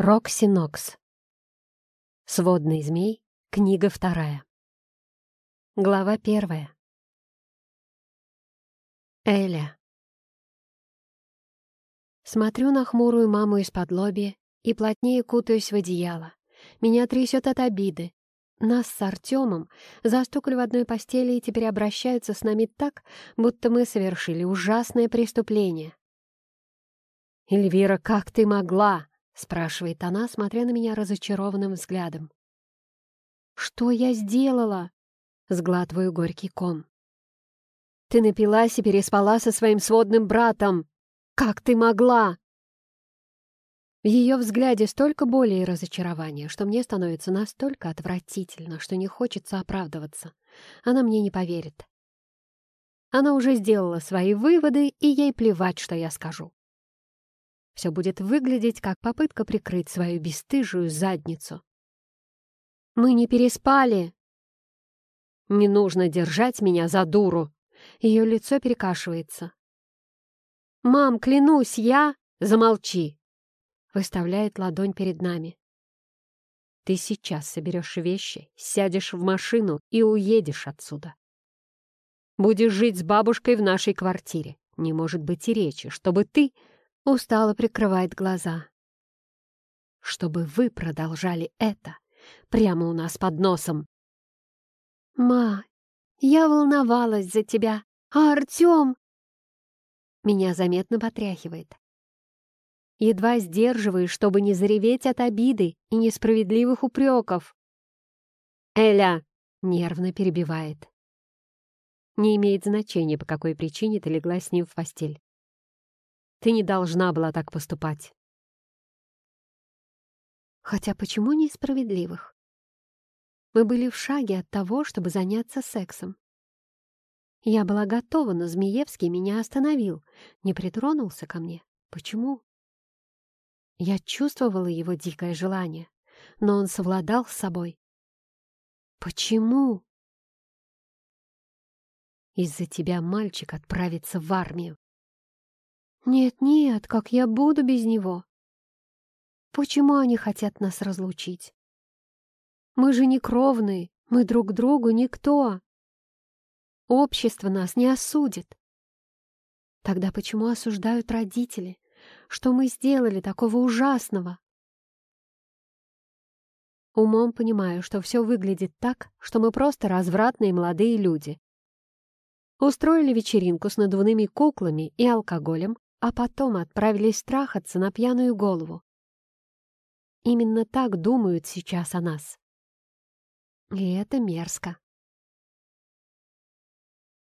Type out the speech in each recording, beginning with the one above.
Рокси Нокс. Сводный змей. Книга вторая. Глава первая. Эля. Смотрю на хмурую маму из-под лоби и плотнее кутаюсь в одеяло. Меня трясет от обиды. Нас с Артемом застукали в одной постели и теперь обращаются с нами так, будто мы совершили ужасное преступление. «Эльвира, как ты могла?» — спрашивает она, смотря на меня разочарованным взглядом. «Что я сделала?» — сглатываю горький ком. «Ты напилась и переспала со своим сводным братом! Как ты могла?» В ее взгляде столько боли и разочарования, что мне становится настолько отвратительно, что не хочется оправдываться. Она мне не поверит. Она уже сделала свои выводы, и ей плевать, что я скажу все будет выглядеть как попытка прикрыть свою бесстыжую задницу. «Мы не переспали!» «Не нужно держать меня за дуру!» Ее лицо перекашивается. «Мам, клянусь, я...» «Замолчи!» Выставляет ладонь перед нами. «Ты сейчас соберешь вещи, сядешь в машину и уедешь отсюда. Будешь жить с бабушкой в нашей квартире. Не может быть и речи, чтобы ты устало прикрывает глаза. Чтобы вы продолжали это прямо у нас под носом. «Ма, я волновалась за тебя, а Артем...» Меня заметно потряхивает. Едва сдерживаю, чтобы не зареветь от обиды и несправедливых упреков. «Эля!» — нервно перебивает. Не имеет значения, по какой причине ты легла с ним в постель. Ты не должна была так поступать. Хотя почему несправедливых? Мы были в шаге от того, чтобы заняться сексом. Я была готова, но Змеевский меня остановил, не притронулся ко мне. Почему? Я чувствовала его дикое желание, но он совладал с собой. Почему? Из-за тебя мальчик отправится в армию. Нет-нет, как я буду без него? Почему они хотят нас разлучить? Мы же не кровные, мы друг другу никто. Общество нас не осудит. Тогда почему осуждают родители? Что мы сделали такого ужасного? Умом понимаю, что все выглядит так, что мы просто развратные молодые люди. Устроили вечеринку с надувными куклами и алкоголем, а потом отправились трахаться на пьяную голову. Именно так думают сейчас о нас. И это мерзко.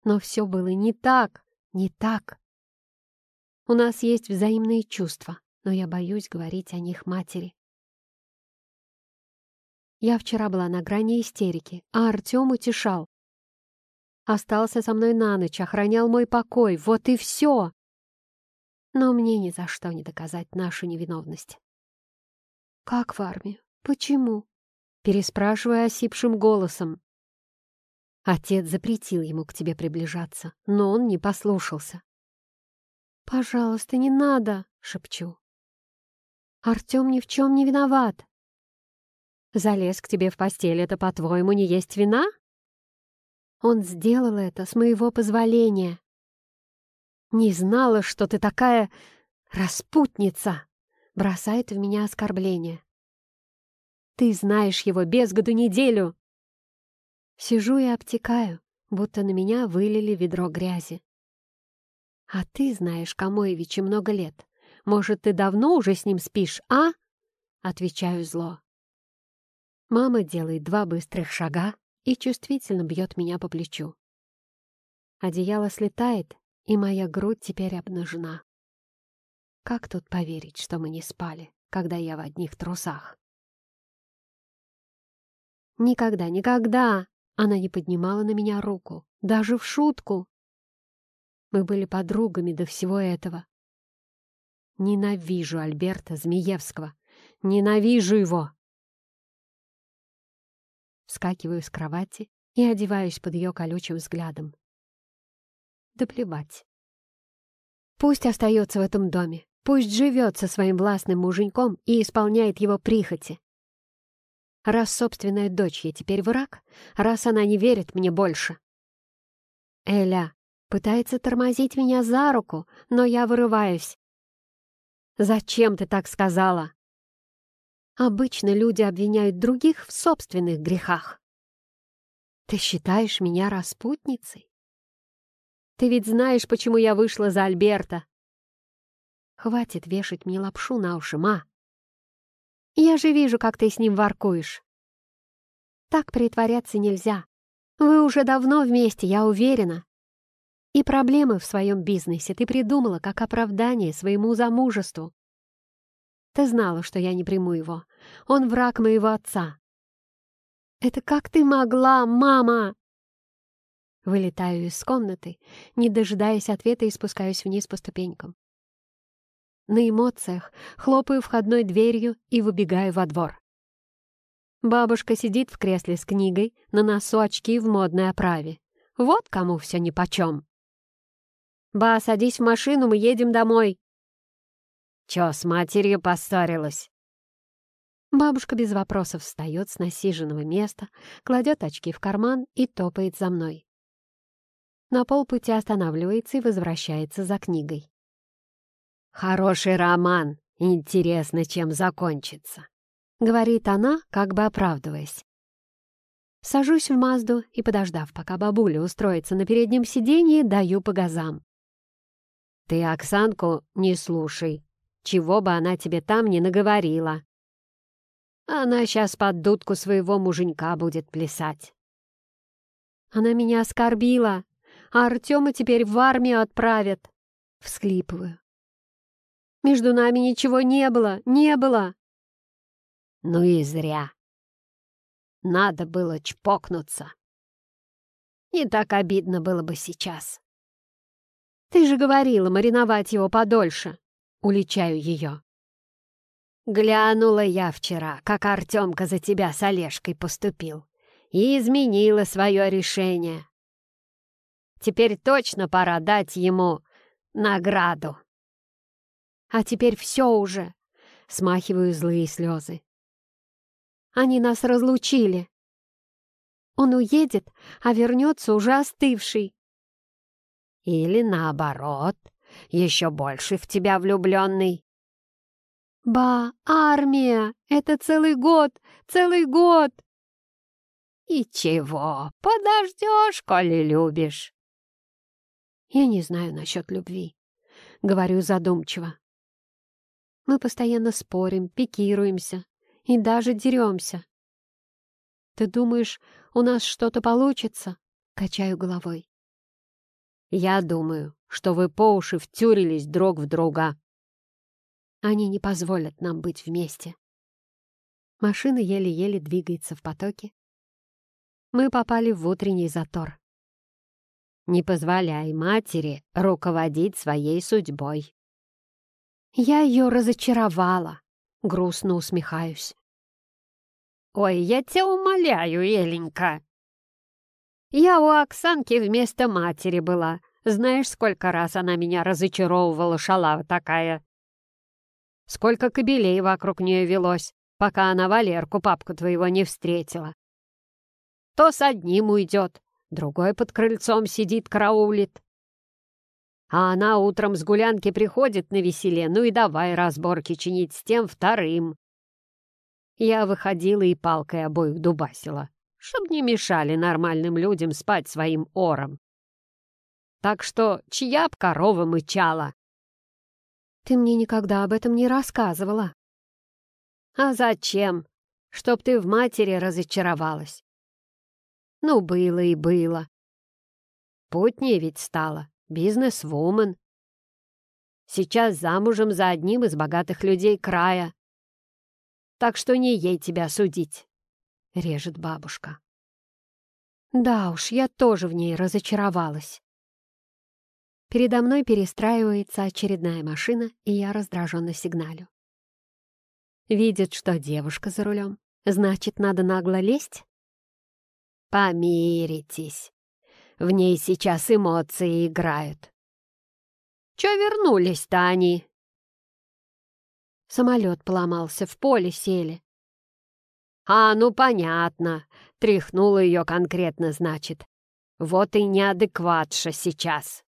Но все было не так, не так. У нас есть взаимные чувства, но я боюсь говорить о них матери. Я вчера была на грани истерики, а Артем утешал. Остался со мной на ночь, охранял мой покой, вот и все но мне ни за что не доказать нашу невиновность. «Как в армию? Почему?» Переспрашивая осипшим голосом. Отец запретил ему к тебе приближаться, но он не послушался. «Пожалуйста, не надо!» — шепчу. «Артем ни в чем не виноват!» «Залез к тебе в постель, это, по-твоему, не есть вина?» «Он сделал это с моего позволения!» «Не знала, что ты такая распутница!» Бросает в меня оскорбление. «Ты знаешь его без году неделю!» Сижу и обтекаю, будто на меня вылили ведро грязи. «А ты знаешь Камоевича много лет. Может, ты давно уже с ним спишь, а?» Отвечаю зло. Мама делает два быстрых шага и чувствительно бьет меня по плечу. Одеяло слетает, и моя грудь теперь обнажена. Как тут поверить, что мы не спали, когда я в одних трусах? Никогда, никогда она не поднимала на меня руку, даже в шутку. Мы были подругами до всего этого. Ненавижу Альберта Змеевского. Ненавижу его! Вскакиваю с кровати и одеваюсь под ее колючим взглядом. Да плевать. Пусть остается в этом доме. Пусть живет со своим властным муженьком и исполняет его прихоти. Раз собственная дочь ей теперь враг, раз она не верит мне больше. Эля пытается тормозить меня за руку, но я вырываюсь. «Зачем ты так сказала?» Обычно люди обвиняют других в собственных грехах. Ты считаешь меня распутницей? Ты ведь знаешь, почему я вышла за Альберта. Хватит вешать мне лапшу на уши, ма. Я же вижу, как ты с ним воркуешь. Так притворяться нельзя. Вы уже давно вместе, я уверена. И проблемы в своем бизнесе ты придумала как оправдание своему замужеству. Ты знала, что я не приму его. Он враг моего отца. Это как ты могла, мама? Вылетаю из комнаты, не дожидаясь ответа и спускаюсь вниз по ступенькам. На эмоциях хлопаю входной дверью и выбегаю во двор. Бабушка сидит в кресле с книгой, на носу очки в модной оправе. Вот кому все нипочем. «Ба, садись в машину, мы едем домой!» «Чё, с матерью поссорилась?» Бабушка без вопросов встает с насиженного места, кладет очки в карман и топает за мной. На полпути останавливается и возвращается за книгой. «Хороший роман. Интересно, чем закончится», — говорит она, как бы оправдываясь. Сажусь в Мазду и, подождав, пока бабуля устроится на переднем сиденье, даю по газам. «Ты Оксанку не слушай, чего бы она тебе там не наговорила. Она сейчас под дудку своего муженька будет плясать». «Она меня оскорбила, а Артема теперь в армию отправят», — всхлипываю. Между нами ничего не было, не было!» «Ну и зря. Надо было чпокнуться. Не так обидно было бы сейчас». «Ты же говорила мариновать его подольше!» Уличаю ее. Глянула я вчера, как Артемка за тебя с Олежкой поступил, и изменила свое решение. Теперь точно пора дать ему награду. А теперь все уже. Смахиваю злые слезы. Они нас разлучили. Он уедет, а вернется уже остывший. Или наоборот, еще больше в тебя влюбленный. Ба, армия! Это целый год! Целый год! И чего? Подождешь, коли любишь. Я не знаю насчет любви, говорю задумчиво. Мы постоянно спорим, пикируемся и даже деремся. Ты думаешь, у нас что-то получится? Качаю головой. Я думаю, что вы по уши втюрились друг в друга. Они не позволят нам быть вместе. Машина еле-еле двигается в потоке. Мы попали в утренний затор. Не позволяй матери руководить своей судьбой. Я ее разочаровала. Грустно усмехаюсь. «Ой, я тебя умоляю, Эленька!» Я у Оксанки вместо матери была. Знаешь, сколько раз она меня разочаровывала, шалава такая? Сколько кобелей вокруг нее велось, пока она Валерку, папку твоего, не встретила. То с одним уйдет, другой под крыльцом сидит, караулит. А она утром с гулянки приходит на веселе, ну и давай разборки чинить с тем вторым. Я выходила и палкой обоих дубасила, чтоб не мешали нормальным людям спать своим ором. Так что чья б корова мычала? Ты мне никогда об этом не рассказывала. А зачем? Чтоб ты в матери разочаровалась. Ну, было и было. Путнее ведь стало бизнес-вумен. Сейчас замужем за одним из богатых людей края. Так что не ей тебя судить, — режет бабушка. Да уж, я тоже в ней разочаровалась. Передо мной перестраивается очередная машина, и я раздраженно сигналю. Видит, что девушка за рулем. Значит, надо нагло лезть? Помиритесь. В ней сейчас эмоции играют. Чё вернулись-то они? Самолет поломался, в поле сели. «А, ну понятно. Тряхнула ее конкретно, значит. Вот и неадекватша сейчас».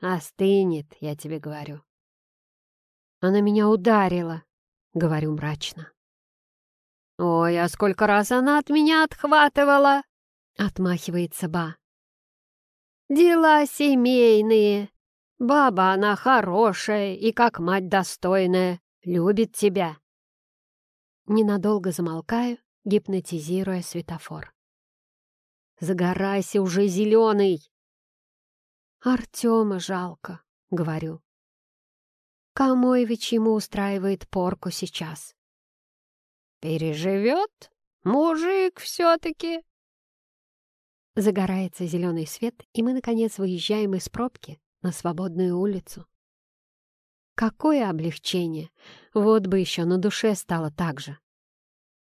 «Остынет, я тебе говорю». «Она меня ударила», — говорю мрачно. «Ой, а сколько раз она от меня отхватывала!» — отмахивается Ба. «Дела семейные. Баба она хорошая и как мать достойная, любит тебя». Ненадолго замолкаю, гипнотизируя светофор. «Загорайся уже, зеленый!» «Артема жалко», — говорю. Камоевич ему устраивает порку сейчас. «Переживет? Мужик все-таки!» Загорается зеленый свет, и мы, наконец, выезжаем из пробки на свободную улицу. Какое облегчение! Вот бы еще на душе стало так же.